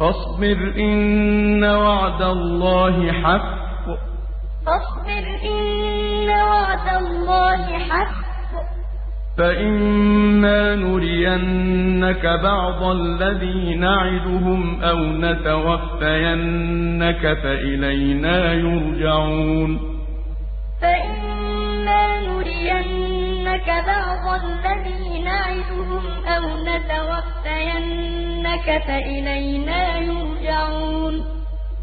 فاصبر إن وعد الله حق. فاصبر إن وعد الله حق. فإما نرينك بعض الذي نعدهم أو نتوفينك فإلينا يرجعون. فإما نرينك بعض الذي نتوفينك فإلينا يرجعون